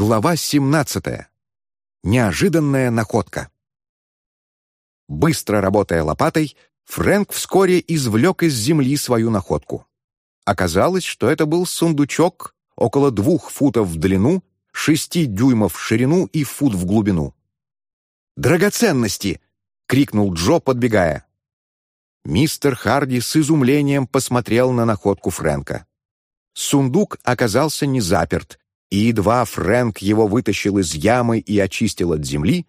Глава 17. Неожиданная находка. Быстро работая лопатой, Фрэнк вскоре извлек из земли свою находку. Оказалось, что это был сундучок около двух футов в длину, шести дюймов в ширину и фут в глубину. «Драгоценности!» — крикнул Джо, подбегая. Мистер Харди с изумлением посмотрел на находку Фрэнка. Сундук оказался не заперт, и едва Фрэнк его вытащил из ямы и очистил от земли,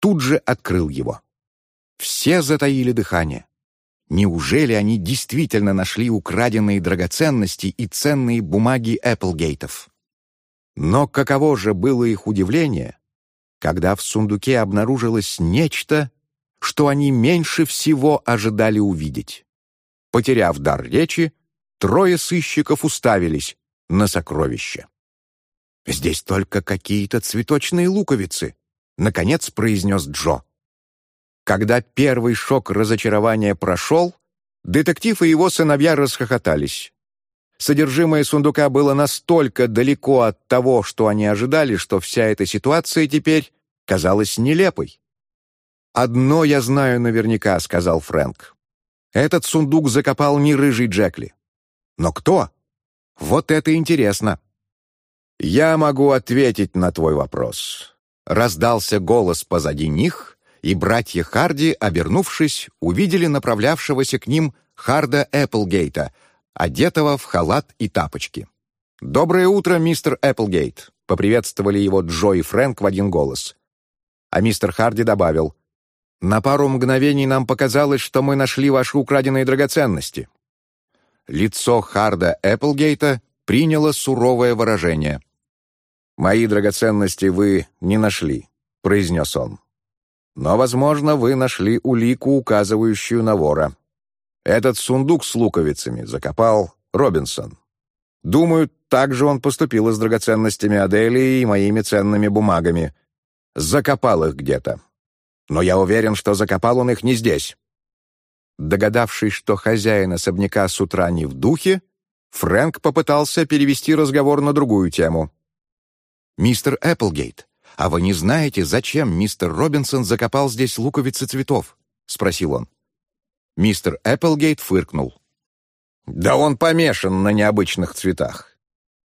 тут же открыл его. Все затаили дыхание. Неужели они действительно нашли украденные драгоценности и ценные бумаги Эпплгейтов? Но каково же было их удивление, когда в сундуке обнаружилось нечто, что они меньше всего ожидали увидеть. Потеряв дар речи, трое сыщиков уставились на сокровище. «Здесь только какие-то цветочные луковицы», — наконец произнес Джо. Когда первый шок разочарования прошел, детектив и его сыновья расхохотались. Содержимое сундука было настолько далеко от того, что они ожидали, что вся эта ситуация теперь казалась нелепой. «Одно я знаю наверняка», — сказал Фрэнк. «Этот сундук закопал не рыжий Джекли». «Но кто?» «Вот это интересно». «Я могу ответить на твой вопрос». Раздался голос позади них, и братья Харди, обернувшись, увидели направлявшегося к ним Харда Эпплгейта, одетого в халат и тапочки. «Доброе утро, мистер Эпплгейт!» — поприветствовали его Джо и Фрэнк в один голос. А мистер Харди добавил, «На пару мгновений нам показалось, что мы нашли ваши украденные драгоценности». Лицо Харда Эпплгейта приняло суровое выражение — «Мои драгоценности вы не нашли», — произнес он. «Но, возможно, вы нашли улику, указывающую на вора. Этот сундук с луковицами закопал Робинсон. Думаю, так же он поступил с драгоценностями Адели и моими ценными бумагами. Закопал их где-то. Но я уверен, что закопал он их не здесь». Догадавшись, что хозяин особняка с утра не в духе, Фрэнк попытался перевести разговор на другую тему. «Мистер Эпплгейт, а вы не знаете, зачем мистер Робинсон закопал здесь луковицы цветов?» — спросил он. Мистер Эпплгейт фыркнул. «Да он помешан на необычных цветах.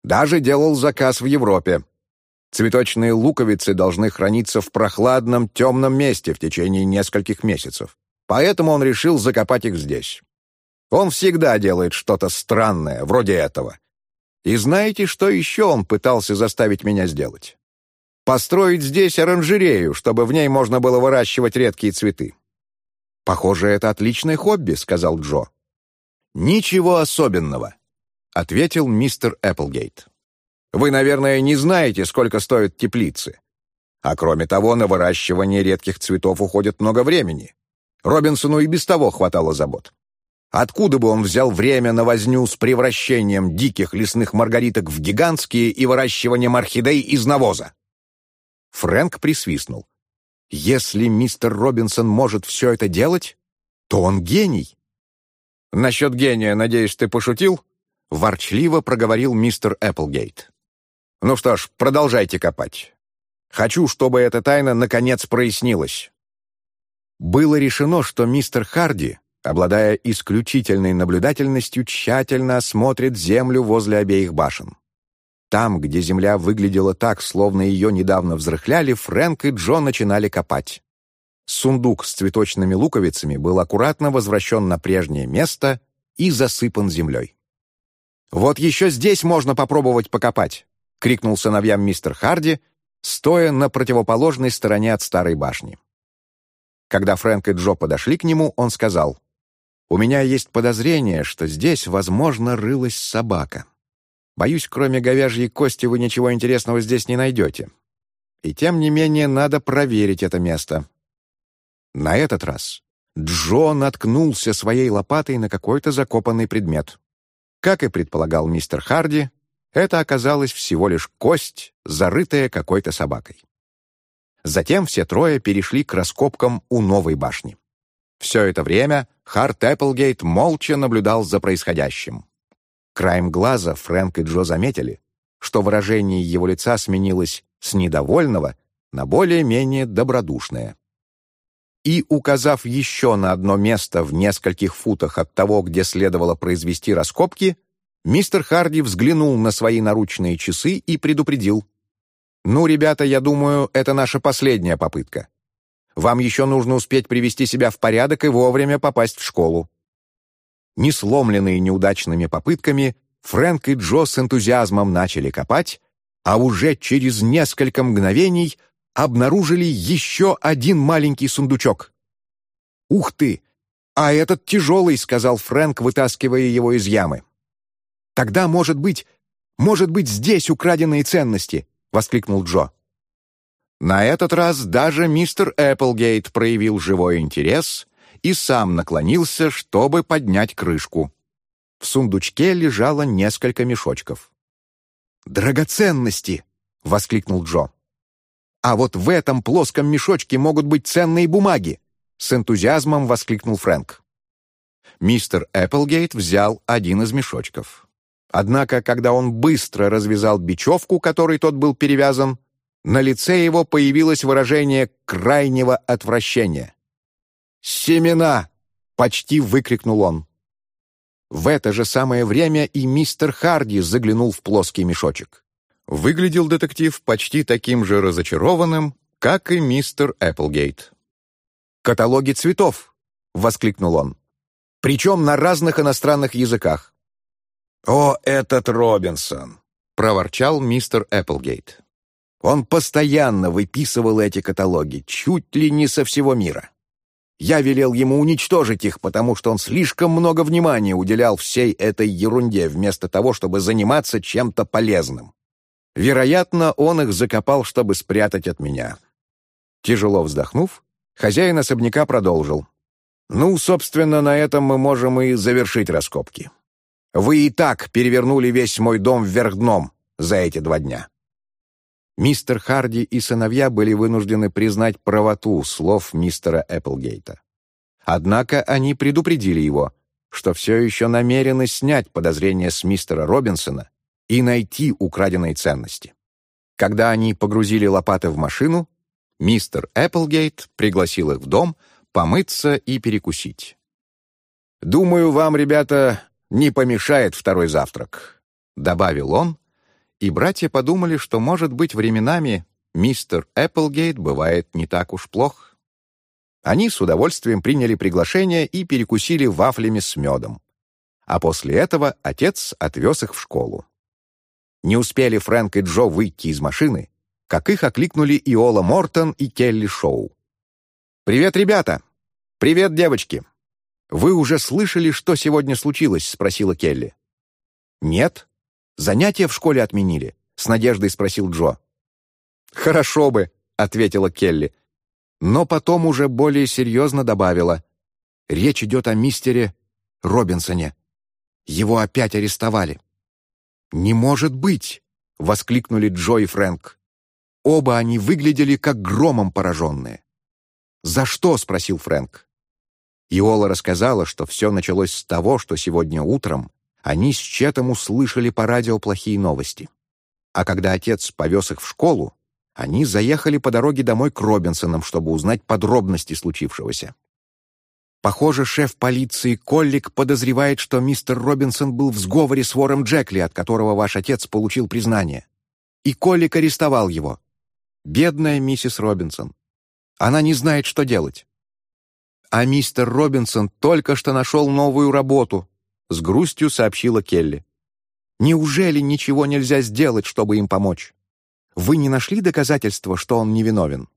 Даже делал заказ в Европе. Цветочные луковицы должны храниться в прохладном, темном месте в течение нескольких месяцев. Поэтому он решил закопать их здесь. Он всегда делает что-то странное, вроде этого. И знаете, что еще он пытался заставить меня сделать? Построить здесь оранжерею, чтобы в ней можно было выращивать редкие цветы. «Похоже, это отличное хобби», — сказал Джо. «Ничего особенного», — ответил мистер Эпплгейт. «Вы, наверное, не знаете, сколько стоят теплицы. А кроме того, на выращивание редких цветов уходит много времени. Робинсону и без того хватало забот. Откуда бы он взял время на возню с превращением диких лесных маргариток в гигантские и выращиванием орхидей из навоза? Фрэнк присвистнул. «Если мистер Робинсон может все это делать, то он гений». «Насчет гения, надеюсь, ты пошутил?» — ворчливо проговорил мистер Эпплгейт. «Ну что ж, продолжайте копать. Хочу, чтобы эта тайна наконец прояснилась». Было решено, что мистер Харди обладая исключительной наблюдательностью, тщательно осмотрит землю возле обеих башен. Там, где земля выглядела так, словно ее недавно взрыхляли, Фрэнк и Джо начинали копать. Сундук с цветочными луковицами был аккуратно возвращен на прежнее место и засыпан землей. «Вот еще здесь можно попробовать покопать!» — крикнул сыновьям мистер Харди, стоя на противоположной стороне от старой башни. Когда Фрэнк и Джо подошли к нему, он сказал, у меня есть подозрение, что здесь, возможно, рылась собака. Боюсь, кроме говяжьей кости вы ничего интересного здесь не найдете. И тем не менее надо проверить это место. На этот раз Джо наткнулся своей лопатой на какой-то закопанный предмет. Как и предполагал мистер Харди, это оказалось всего лишь кость, зарытая какой-то собакой. Затем все трое перешли к раскопкам у новой башни. Все это время Харт Эпплгейт молча наблюдал за происходящим. Краем глаза Фрэнк и Джо заметили, что выражение его лица сменилось с недовольного на более-менее добродушное. И, указав еще на одно место в нескольких футах от того, где следовало произвести раскопки, мистер Харди взглянул на свои наручные часы и предупредил. «Ну, ребята, я думаю, это наша последняя попытка. Вам еще нужно успеть привести себя в порядок и вовремя попасть в школу». Не сломленные неудачными попытками, Фрэнк и Джо с энтузиазмом начали копать, а уже через несколько мгновений обнаружили еще один маленький сундучок. «Ух ты! А этот тяжелый», — сказал Фрэнк, вытаскивая его из ямы. «Тогда, может быть, может быть, здесь украденные ценности», — воскликнул Джо. На этот раз даже мистер Эпплгейт проявил живой интерес и сам наклонился, чтобы поднять крышку. В сундучке лежало несколько мешочков. «Драгоценности!» — воскликнул Джо. «А вот в этом плоском мешочке могут быть ценные бумаги!» — с энтузиазмом воскликнул Фрэнк. Мистер Эпплгейт взял один из мешочков. Однако, когда он быстро развязал бечевку, которой тот был перевязан, на лице его появилось выражение крайнего отвращения. «Семена!» — почти выкрикнул он. В это же самое время и мистер Харди заглянул в плоский мешочек. Выглядел детектив почти таким же разочарованным, как и мистер Эпплгейт. «Каталоги цветов!» — воскликнул он. «Причем на разных иностранных языках». «О, этот Робинсон!» — проворчал мистер Эпплгейт. Он постоянно выписывал эти каталоги, чуть ли не со всего мира. Я велел ему уничтожить их, потому что он слишком много внимания уделял всей этой ерунде, вместо того, чтобы заниматься чем-то полезным. Вероятно, он их закопал, чтобы спрятать от меня. Тяжело вздохнув, хозяин особняка продолжил. «Ну, собственно, на этом мы можем и завершить раскопки. Вы и так перевернули весь мой дом вверх дном за эти два дня. Мистер Харди и сыновья были вынуждены признать правоту слов мистера Эпплгейта. Однако они предупредили его, что все еще намерены снять подозрения с мистера Робинсона и найти украденные ценности. Когда они погрузили лопаты в машину, мистер Эпплгейт пригласил их в дом помыться и перекусить. «Думаю, вам, ребята, не помешает второй завтрак», — добавил он, и братья подумали, что, может быть, временами мистер Эпплгейт бывает не так уж плох. Они с удовольствием приняли приглашение и перекусили вафлями с медом. А после этого отец отвез их в школу. Не успели Фрэнк и Джо выйти из машины, как их окликнули Иола Мортон и Келли Шоу. «Привет, ребята! Привет, девочки! Вы уже слышали, что сегодня случилось?» — спросила Келли. «Нет», Занятия в школе отменили?» — с надеждой спросил Джо. «Хорошо бы», — ответила Келли. Но потом уже более серьезно добавила. «Речь идет о мистере Робинсоне. Его опять арестовали». «Не может быть!» — воскликнули Джо и Фрэнк. Оба они выглядели как громом пораженные. «За что?» — спросил Фрэнк. Иола рассказала, что все началось с того, что сегодня утром они с Четом услышали по радио плохие новости. А когда отец повез их в школу, они заехали по дороге домой к Робинсонам, чтобы узнать подробности случившегося. Похоже, шеф полиции Коллик подозревает, что мистер Робинсон был в сговоре с вором Джекли, от которого ваш отец получил признание. И Коллик арестовал его. Бедная миссис Робинсон. Она не знает, что делать. А мистер Робинсон только что нашел новую работу, — с грустью сообщила Келли. «Неужели ничего нельзя сделать, чтобы им помочь? Вы не нашли доказательства, что он невиновен?»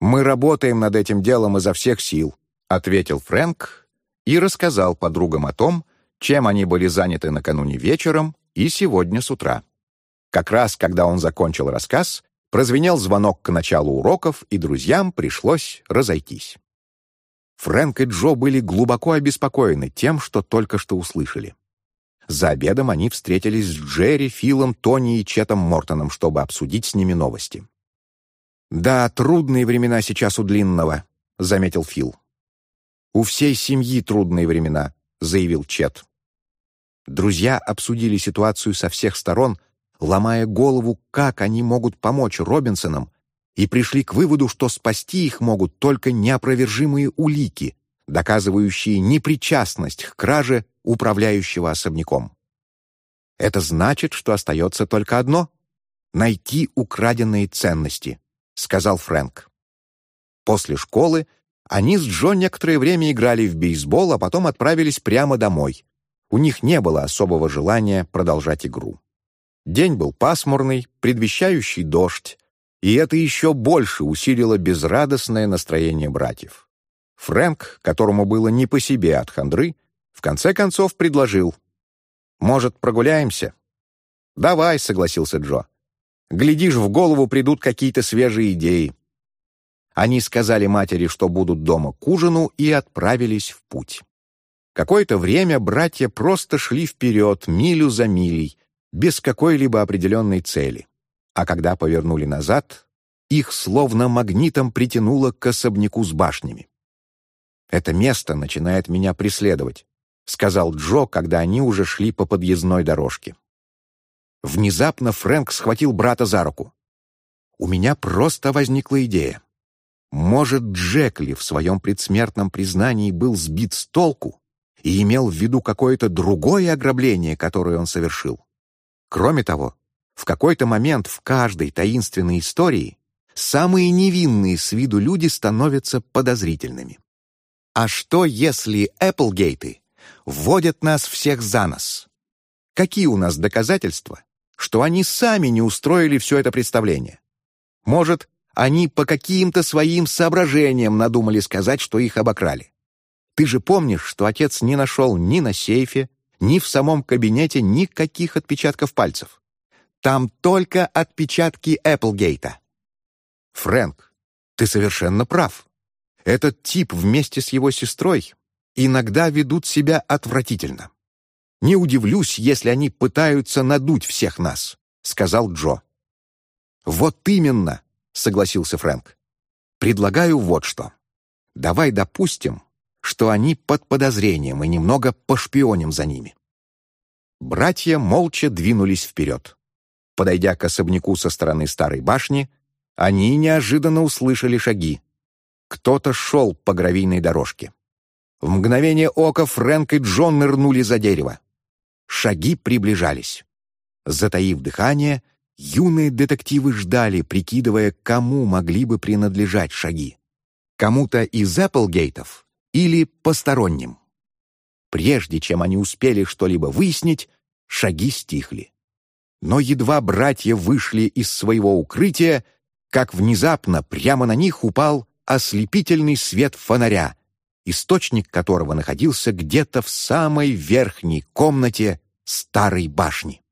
«Мы работаем над этим делом изо всех сил», — ответил Фрэнк и рассказал подругам о том, чем они были заняты накануне вечером и сегодня с утра. Как раз, когда он закончил рассказ, прозвенел звонок к началу уроков, и друзьям пришлось разойтись. Фрэнк и Джо были глубоко обеспокоены тем, что только что услышали. За обедом они встретились с Джерри, Филом, Тони и Четом Мортоном, чтобы обсудить с ними новости. «Да, трудные времена сейчас у Длинного», — заметил Фил. «У всей семьи трудные времена», — заявил Чет. Друзья обсудили ситуацию со всех сторон, ломая голову, как они могут помочь Робинсонам, и пришли к выводу, что спасти их могут только неопровержимые улики, доказывающие непричастность к краже управляющего особняком. Это значит, что остается только одно — найти украденные ценности, — сказал Фрэнк. После школы они с Джо некоторое время играли в бейсбол, а потом отправились прямо домой. У них не было особого желания продолжать игру. День был пасмурный, предвещающий дождь, и это еще больше усилило безрадостное настроение братьев. Фрэнк, которому было не по себе от хандры, в конце концов предложил. «Может, прогуляемся?» «Давай», — согласился Джо. «Глядишь, в голову придут какие-то свежие идеи». Они сказали матери, что будут дома к ужину, и отправились в путь. Какое-то время братья просто шли вперед, милю за милей, без какой-либо определенной цели. А когда повернули назад, их словно магнитом притянуло к особняку с башнями. «Это место начинает меня преследовать», — сказал Джо, когда они уже шли по подъездной дорожке. Внезапно Фрэнк схватил брата за руку. «У меня просто возникла идея. Может, Джекли в своем предсмертном признании был сбит с толку и имел в виду какое-то другое ограбление, которое он совершил. Кроме того, в какой-то момент в каждой таинственной истории самые невинные с виду люди становятся подозрительными. А что, если Эпплгейты вводят нас всех за нос? Какие у нас доказательства, что они сами не устроили все это представление? Может, они по каким-то своим соображениям надумали сказать, что их обокрали. Ты же помнишь, что отец не нашел ни на сейфе, ни в самом кабинете никаких отпечатков пальцев. Там только отпечатки Эпплгейта. Фрэнк, ты совершенно прав. Этот тип вместе с его сестрой иногда ведут себя отвратительно. Не удивлюсь, если они пытаются надуть всех нас, сказал Джо. Вот именно, согласился Фрэнк. Предлагаю вот что. Давай допустим, что они под подозрением и немного пошпионим за ними. Братья молча двинулись вперед. Подойдя к особняку со стороны старой башни, они неожиданно услышали шаги. Кто-то шел по гравийной дорожке. В мгновение ока Фрэнк и Джон нырнули за дерево. Шаги приближались. Затаив дыхание, юные детективы ждали, прикидывая, кому могли бы принадлежать шаги. Кому-то из Эпплгейтов или посторонним. Прежде чем они успели что-либо выяснить, шаги стихли. Но едва братья вышли из своего укрытия, как внезапно прямо на них упал ослепительный свет фонаря, источник которого находился где-то в самой верхней комнате старой башни.